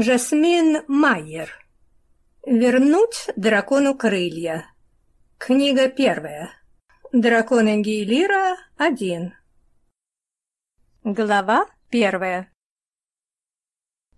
Жасмин Майер. Вернуть дракону крылья. Книга первая. Дракон Энгейлира один. Глава первая.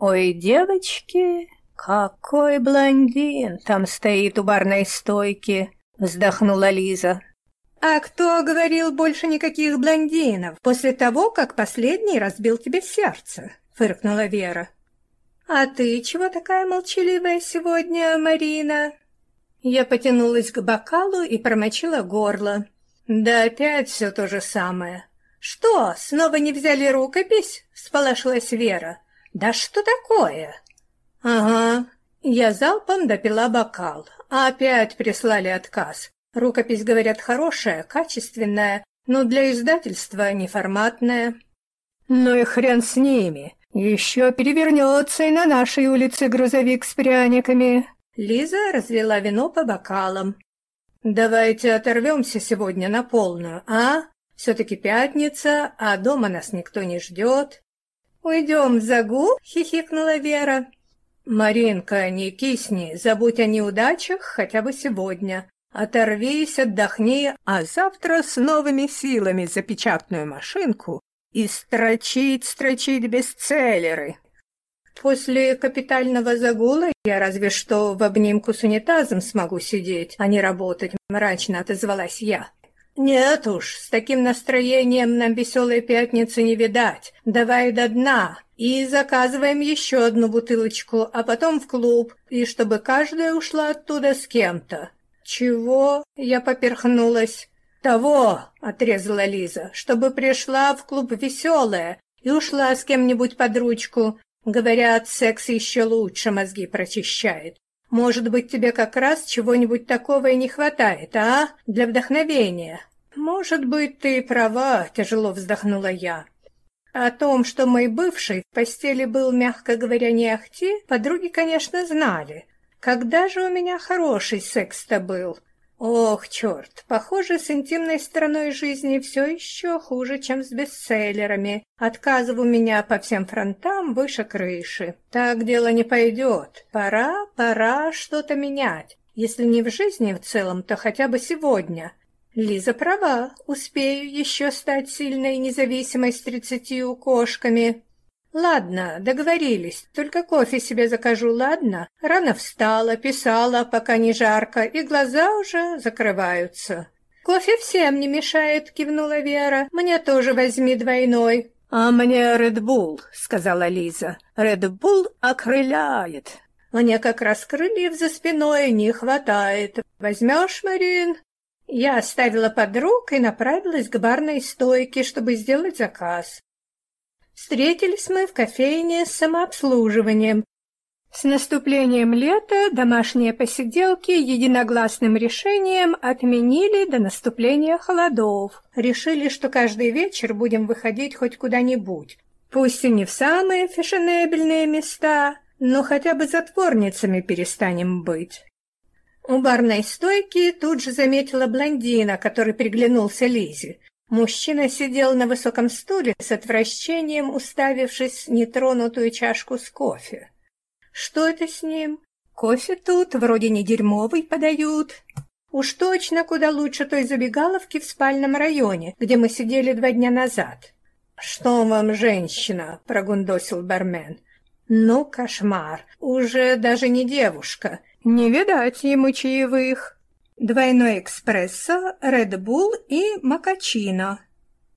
Ой, девочки, какой блондин там стоит у барной стойки, вздохнула Лиза. А кто говорил больше никаких блондинов после того, как последний разбил тебе сердце? фыркнула Вера. «А ты чего такая молчаливая сегодня, Марина?» Я потянулась к бокалу и промочила горло. «Да опять все то же самое». «Что, снова не взяли рукопись?» — сполошилась Вера. «Да что такое?» «Ага». Я залпом допила бокал. А опять прислали отказ. Рукопись, говорят, хорошая, качественная, но для издательства неформатная. «Ну и хрен с ними!» Еще перевернется и на нашей улице грузовик с пряниками. Лиза разлила вино по бокалам. Давайте оторвемся сегодня на полную, а? Все-таки пятница, а дома нас никто не ждет. Уйдем в загул, хихикнула Вера. Маринка, не кисни, забудь о неудачах хотя бы сегодня. Оторвись, отдохни, а завтра с новыми силами за печатную машинку и строчить, строчить бестселлеры. После капитального загула я разве что в обнимку с унитазом смогу сидеть, а не работать, мрачно отозвалась я. Нет уж, с таким настроением нам веселой пятницы не видать. Давай до дна и заказываем еще одну бутылочку, а потом в клуб, и чтобы каждая ушла оттуда с кем-то. Чего? Я поперхнулась. «Того!» — отрезала Лиза, «чтобы пришла в клуб веселая и ушла с кем-нибудь под ручку. Говорят, секс еще лучше мозги прочищает. Может быть, тебе как раз чего-нибудь такого и не хватает, а? Для вдохновения». «Может быть, ты права», — тяжело вздохнула я. О том, что мой бывший в постели был, мягко говоря, не ахти, подруги, конечно, знали. Когда же у меня хороший секс-то был? Ох, черт, похоже, с интимной стороной жизни все еще хуже, чем с бестселлерами. Отказов у меня по всем фронтам выше крыши. Так дело не пойдет. Пора, пора что-то менять. Если не в жизни в целом, то хотя бы сегодня. Лиза права, успею еще стать сильной и независимой с тридцатью кошками. Ладно, договорились. Только кофе себе закажу, ладно? Рано встала, писала, пока не жарко, и глаза уже закрываются. Кофе всем не мешает, кивнула Вера. Мне тоже возьми двойной. А мне Редбул, сказала Лиза. Редбул окрыляет. Мне как раз крыльев за спиной не хватает. Возьмешь, Марин? Я оставила подруг и направилась к барной стойке, чтобы сделать заказ. Встретились мы в кофейне с самообслуживанием. С наступлением лета домашние посиделки единогласным решением отменили до наступления холодов. Решили, что каждый вечер будем выходить хоть куда-нибудь. Пусть и не в самые фешенебельные места, но хотя бы затворницами перестанем быть. У барной стойки тут же заметила блондина, который приглянулся Лизе. Мужчина сидел на высоком стуле с отвращением, уставившись в нетронутую чашку с кофе. Что это с ним? Кофе тут вроде не дерьмовый подают. Уж точно куда лучше той забегаловки в спальном районе, где мы сидели два дня назад. Что вам, женщина, прогундосил бармен. Ну, кошмар. Уже даже не девушка. Не видать ему чаевых. Двойной экспрессо, Редбул и макачино.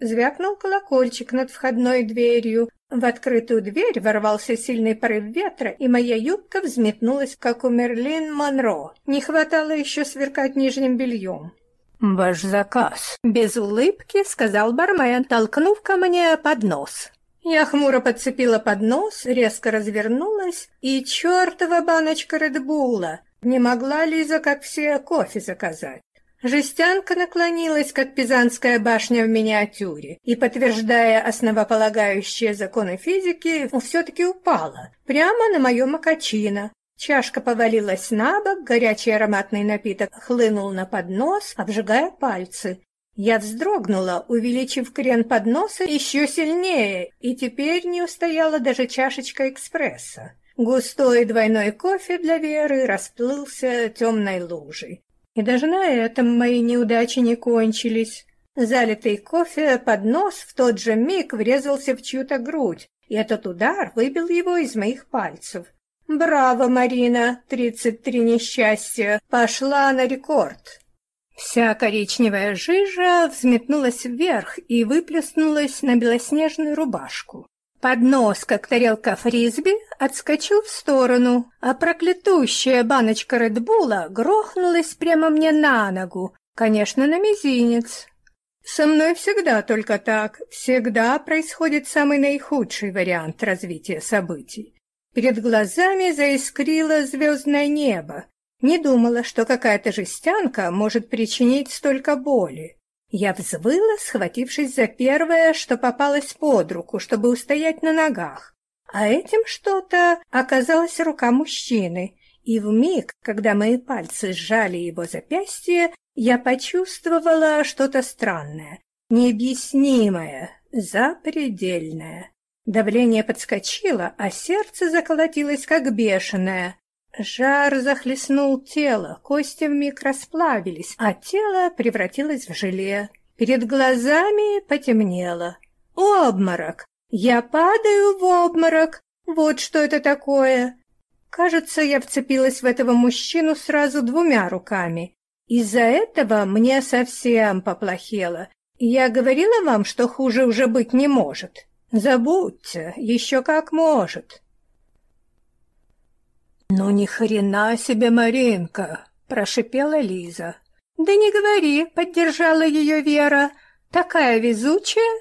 Звякнул колокольчик над входной дверью. В открытую дверь ворвался сильный порыв ветра, и моя юбка взметнулась, как у Мерлин Монро. Не хватало еще сверкать нижним бельем. «Ваш заказ», — без улыбки сказал бармен, толкнув ко мне поднос. Я хмуро подцепила поднос, резко развернулась, и чертова баночка Редбула, не могла Лиза, как все, кофе заказать. Жестянка наклонилась, как Пизанская башня в миниатюре, и, подтверждая основополагающие законы физики, все-таки упала, прямо на мое макачино. Чашка повалилась на бок, горячий ароматный напиток хлынул на поднос, обжигая пальцы. Я вздрогнула, увеличив крен подноса еще сильнее, и теперь не устояла даже чашечка экспресса. Густой двойной кофе для Веры расплылся темной лужей. И даже на этом мои неудачи не кончились. Залитый кофе поднос в тот же миг врезался в чью-то грудь, и этот удар выбил его из моих пальцев. «Браво, Марина! Тридцать три несчастья! Пошла на рекорд!» Вся коричневая жижа взметнулась вверх и выплеснулась на белоснежную рубашку. Поднос, как тарелка фрисби, отскочил в сторону, а проклятущая баночка Редбула грохнулась прямо мне на ногу, конечно, на мизинец. Со мной всегда только так, всегда происходит самый наихудший вариант развития событий. Перед глазами заискрило звездное небо. Не думала, что какая-то жестянка может причинить столько боли. Я взвыла, схватившись за первое, что попалось под руку, чтобы устоять на ногах. А этим что-то оказалась рука мужчины, и в миг, когда мои пальцы сжали его запястье, я почувствовала что-то странное, необъяснимое, запредельное. Давление подскочило, а сердце заколотилось как бешеное. Жар захлестнул тело, кости вмиг расплавились, а тело превратилось в желе. Перед глазами потемнело. Обморок! Я падаю в обморок! Вот что это такое! Кажется, я вцепилась в этого мужчину сразу двумя руками. Из-за этого мне совсем поплохело. Я говорила вам, что хуже уже быть не может. Забудьте, еще как может. «Ну ни хрена себе, Маринка!» — прошипела Лиза. «Да не говори!» — поддержала ее Вера. «Такая везучая!»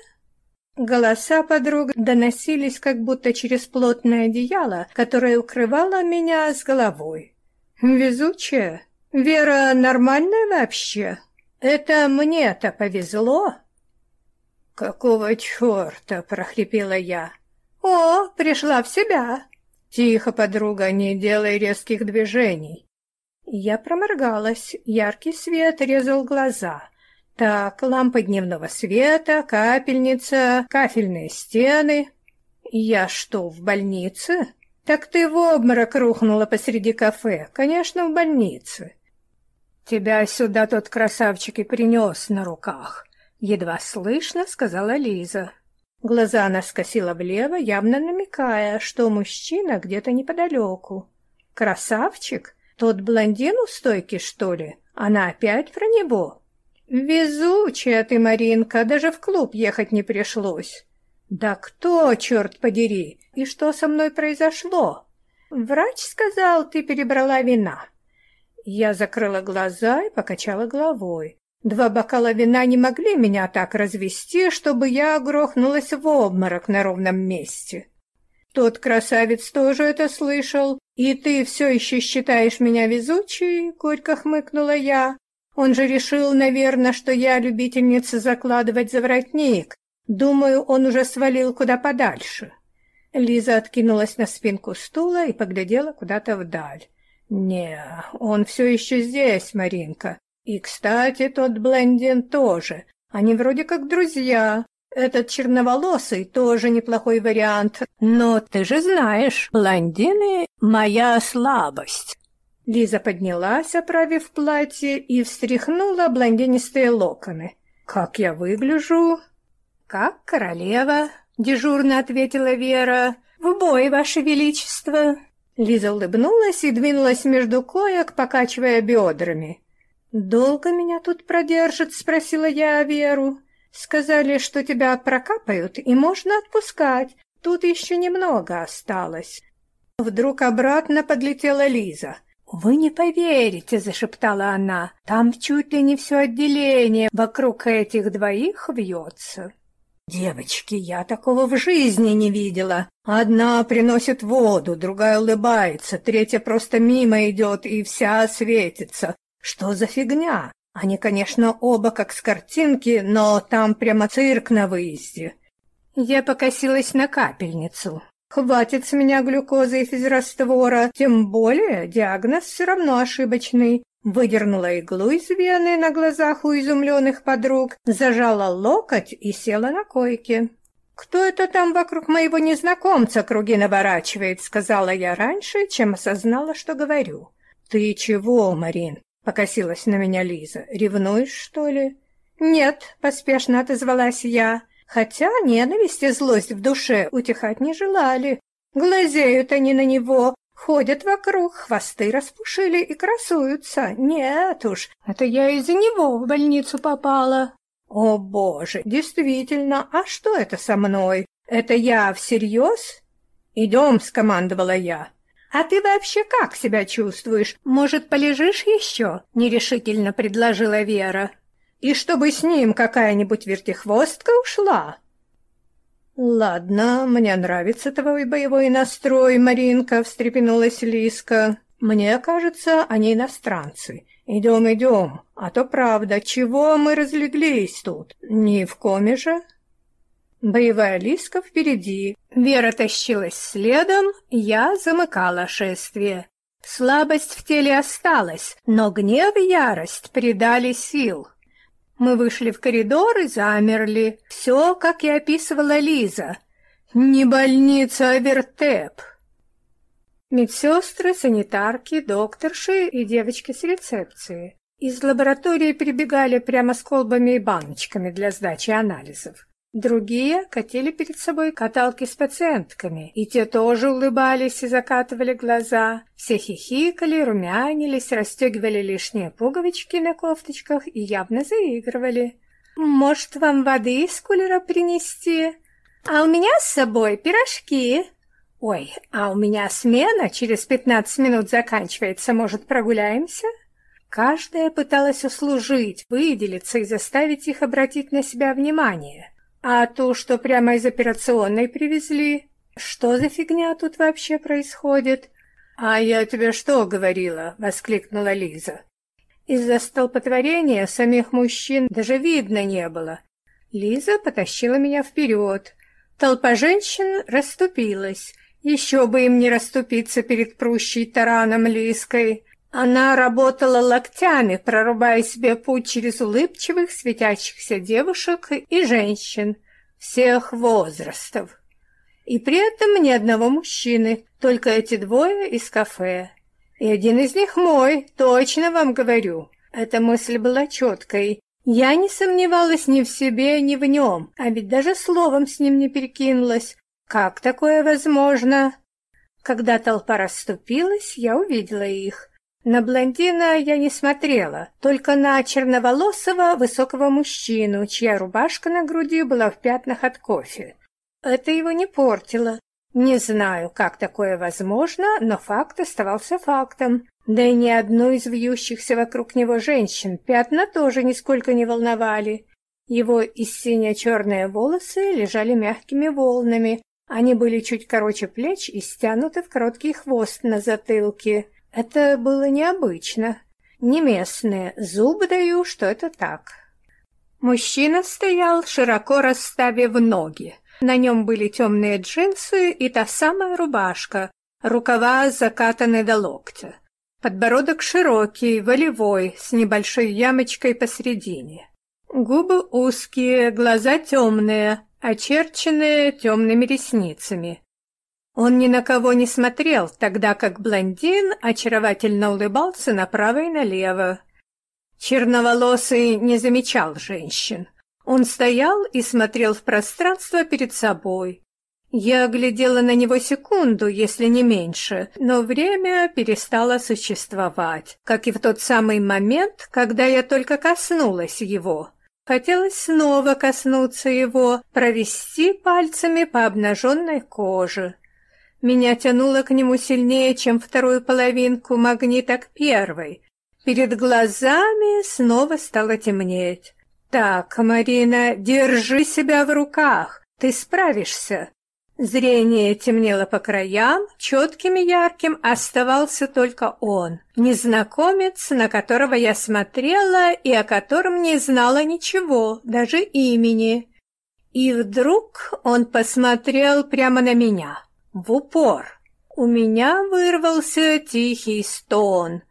Голоса подруг доносились как будто через плотное одеяло, которое укрывало меня с головой. «Везучая? Вера нормальная вообще? Это мне-то повезло?» «Какого черта?» — прохрипела я. «О, пришла в себя!» «Тихо, подруга, не делай резких движений». Я проморгалась, яркий свет резал глаза. Так, лампа дневного света, капельница, кафельные стены. Я что, в больнице? Так ты в обморок рухнула посреди кафе. Конечно, в больнице. Тебя сюда тот красавчик и принес на руках. Едва слышно, сказала Лиза. Глаза она скосила влево, явно намекая, что мужчина где-то неподалеку. «Красавчик? Тот блондин у стойки, что ли? Она опять про него?» «Везучая ты, Маринка, даже в клуб ехать не пришлось». «Да кто, черт подери, и что со мной произошло?» «Врач сказал, ты перебрала вина». Я закрыла глаза и покачала головой. Два бокала вина не могли меня так развести, чтобы я грохнулась в обморок на ровном месте. Тот красавец тоже это слышал, и ты все еще считаешь меня везучей, горько хмыкнула я. Он же решил, наверное, что я любительница закладывать за воротник. Думаю, он уже свалил куда подальше. Лиза откинулась на спинку стула и поглядела куда-то вдаль. «Не, он все еще здесь, Маринка. И, кстати, тот блондин тоже. Они вроде как друзья. Этот черноволосый тоже неплохой вариант. Но ты же знаешь, блондины — моя слабость. Лиза поднялась, оправив платье, и встряхнула блондинистые локоны. «Как я выгляжу?» «Как королева», — дежурно ответила Вера. «В бой, ваше величество». Лиза улыбнулась и двинулась между коек, покачивая бедрами. «Долго меня тут продержат?» — спросила я Веру. «Сказали, что тебя прокапают, и можно отпускать. Тут еще немного осталось». Вдруг обратно подлетела Лиза. «Вы не поверите», — зашептала она, — «там чуть ли не все отделение вокруг этих двоих вьется». «Девочки, я такого в жизни не видела. Одна приносит воду, другая улыбается, третья просто мимо идет и вся светится. Что за фигня? Они, конечно, оба как с картинки, но там прямо цирк на выезде. Я покосилась на капельницу. Хватит с меня глюкозы и физраствора, тем более диагноз все равно ошибочный. Выдернула иглу из вены на глазах у изумленных подруг, зажала локоть и села на койке. «Кто это там вокруг моего незнакомца круги наворачивает?» — сказала я раньше, чем осознала, что говорю. «Ты чего, Марин?» — покосилась на меня Лиза. «Ревнуешь, что ли?» «Нет», — поспешно отозвалась я, хотя ненависть и злость в душе утихать не желали. Глазеют они на него, ходят вокруг, хвосты распушили и красуются. Нет уж, это я из-за него в больницу попала. О, боже, действительно, а что это со мной? Это я всерьез? Идем, скомандовала я. А ты вообще как себя чувствуешь? Может, полежишь еще? Нерешительно предложила Вера. И чтобы с ним какая-нибудь вертихвостка ушла. Ладно, мне нравится твой боевой настрой, Маринка, встрепенулась Лиска. Мне кажется, они иностранцы. Идем, идем, а то правда, чего мы разлеглись тут? Не в коме же? Боевая Лиска впереди. Вера тащилась следом, я замыкала шествие. Слабость в теле осталась, но гнев и ярость придали сил. Мы вышли в коридор и замерли. Все, как и описывала Лиза. Не больница, а вертеп. Медсестры, санитарки, докторши и девочки с рецепции. Из лаборатории прибегали прямо с колбами и баночками для сдачи анализов. Другие катили перед собой каталки с пациентками, и те тоже улыбались и закатывали глаза. Все хихикали, румянились, расстегивали лишние пуговички на кофточках и явно заигрывали. «Может, вам воды из кулера принести? А у меня с собой пирожки!» «Ой, а у меня смена через пятнадцать минут заканчивается, может, прогуляемся?» Каждая пыталась услужить, выделиться и заставить их обратить на себя внимание. А то, что прямо из операционной привезли, что за фигня тут вообще происходит? «А я тебе что говорила?» — воскликнула Лиза. Из-за столпотворения самих мужчин даже видно не было. Лиза потащила меня вперед. Толпа женщин расступилась — еще бы им не расступиться перед прущей тараном Лиской. Она работала локтями, прорубая себе путь через улыбчивых, светящихся девушек и женщин всех возрастов. И при этом ни одного мужчины, только эти двое из кафе. И один из них мой, точно вам говорю. Эта мысль была четкой. Я не сомневалась ни в себе, ни в нем, а ведь даже словом с ним не перекинулась, как такое возможно? Когда толпа расступилась, я увидела их. На блондина я не смотрела, только на черноволосого высокого мужчину, чья рубашка на груди была в пятнах от кофе. Это его не портило. Не знаю, как такое возможно, но факт оставался фактом. Да и ни одну из вьющихся вокруг него женщин пятна тоже нисколько не волновали. Его и сине-черные волосы лежали мягкими волнами, они были чуть короче плеч и стянуты в короткий хвост на затылке. Это было необычно. Не местные, зубы даю, что это так. Мужчина стоял, широко расставив ноги. На нем были темные джинсы и та самая рубашка, рукава закатаны до локтя. Подбородок широкий, волевой, с небольшой ямочкой посередине. Губы узкие, глаза темные, очерченные темными ресницами. Он ни на кого не смотрел, тогда как блондин очаровательно улыбался направо и налево. Черноволосый не замечал женщин. Он стоял и смотрел в пространство перед собой. Я глядела на него секунду, если не меньше, но время перестало существовать, как и в тот самый момент, когда я только коснулась его. Хотелось снова коснуться его, провести пальцами по обнаженной коже. Меня тянуло к нему сильнее, чем вторую половинку магнита к первой. Перед глазами снова стало темнеть. «Так, Марина, держи себя в руках, ты справишься. Зрение темнело по краям, четким и ярким оставался только он, незнакомец, на которого я смотрела и о котором не знала ничего, даже имени. И вдруг он посмотрел прямо на меня, в упор. У меня вырвался тихий стон.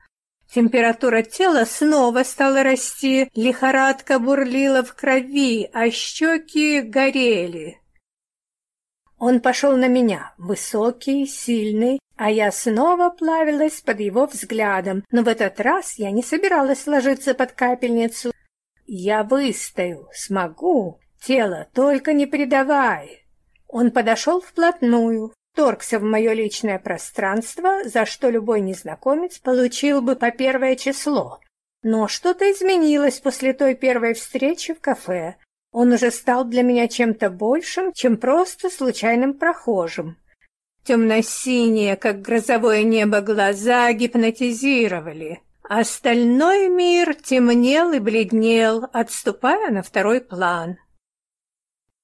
Температура тела снова стала расти, лихорадка бурлила в крови, а щеки горели. Он пошел на меня, высокий, сильный, а я снова плавилась под его взглядом, но в этот раз я не собиралась ложиться под капельницу. Я выстою, смогу, тело, только не предавай. Он подошел вплотную, вторгся в мое личное пространство, за что любой незнакомец получил бы по первое число. Но что-то изменилось после той первой встречи в кафе. Он уже стал для меня чем-то большим, чем просто случайным прохожим. Темно-синие, как грозовое небо, глаза гипнотизировали. Остальной мир темнел и бледнел, отступая на второй план.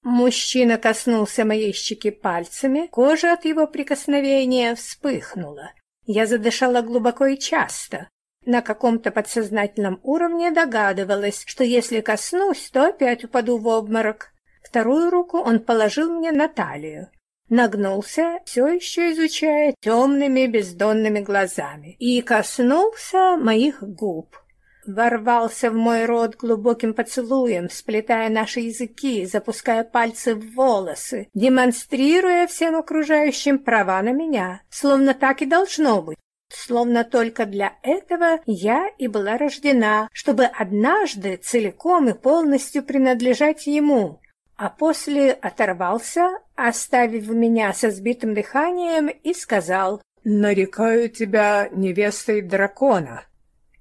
Мужчина коснулся моей щеки пальцами, кожа от его прикосновения вспыхнула. Я задышала глубоко и часто. На каком-то подсознательном уровне догадывалась, что если коснусь, то опять упаду в обморок. Вторую руку он положил мне на талию. Нагнулся, все еще изучая темными бездонными глазами, и коснулся моих губ ворвался в мой рот глубоким поцелуем, сплетая наши языки, запуская пальцы в волосы, демонстрируя всем окружающим права на меня, словно так и должно быть. Словно только для этого я и была рождена, чтобы однажды целиком и полностью принадлежать ему, а после оторвался, оставив меня со сбитым дыханием, и сказал «Нарекаю тебя невестой дракона».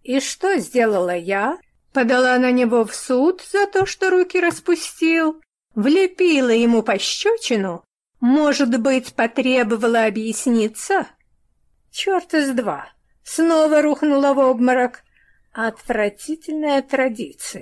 И что сделала я? Подала на него в суд за то, что руки распустил? Влепила ему пощечину? Может быть, потребовала объясниться? Черт из два. Снова рухнула в обморок. Отвратительная традиция.